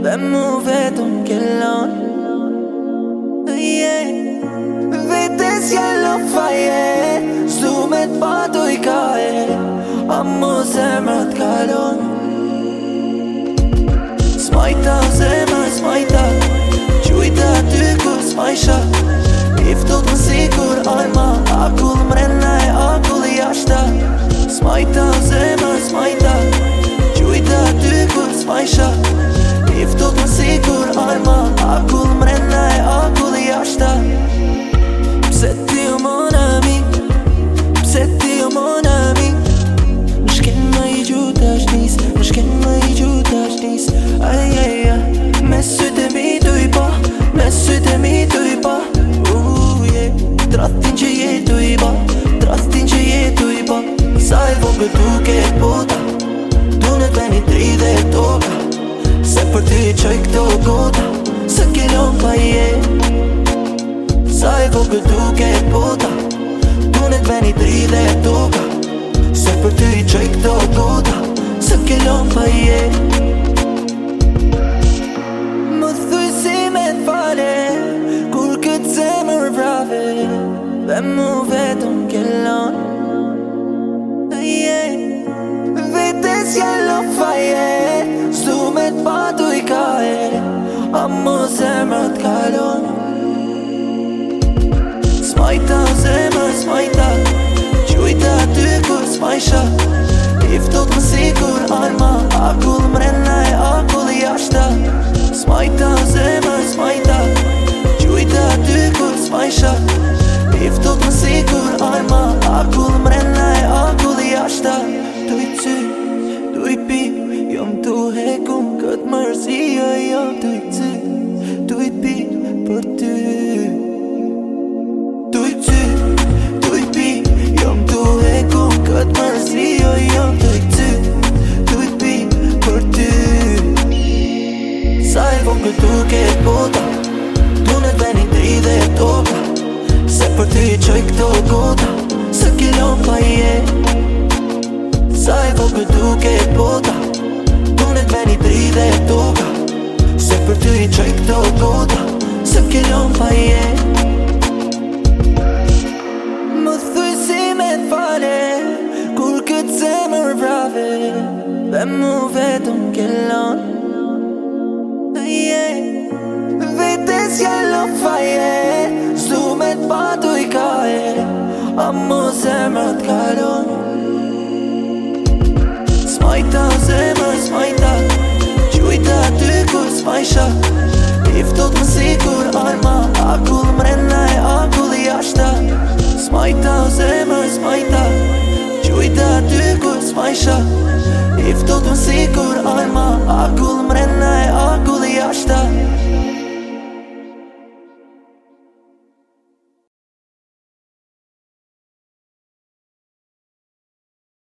Dhe mu vetëm ke lon yeah. Vetës jelo faje Su me të patu i kaje A mu zemrë të kalon Smajta zemrë, smajta qoj këto kota Së kelon pa je Sa e vogë duke pota Tune të veni dri dhe toka Se për ty i qoj këto kota Së kelon pa je Më thuj si me fale Kur këtë se më rrave Dhe mu vetëm kelon Dhe je Vete si a lo faje zemrat t'kallon Smajta o smajta Qujta ty kur smajsha Iftot më si kur Akull mrena e akull i ashta Smajta o smajta Qujta ty kur smajsha Iftot më si kur Akull mrena e akull i ashta Tu i pi Jom tu hekum këtë mërzia Jom tu i qoj këto kota Së kilon fa i Sa e vo për duke e pota Tune të veni pri dhe toka Se për ty i qoj këto kota Së kilon fa i Më thuj si me fale Kur këtë se më rrave Dhe mu vetëm kilon Dhe i Vete s'jallon fa i Amo zemrë atë kalon Smajta o zemrë, smajta Gjuita të kërë smajsha Iftot më si arma Agullë mrena e agullë jashta ashtëta Smajta o zemrë, smajta Gjuita të kërë smajsha Iftot më si arma Agullë mrena e agullë i ashtëta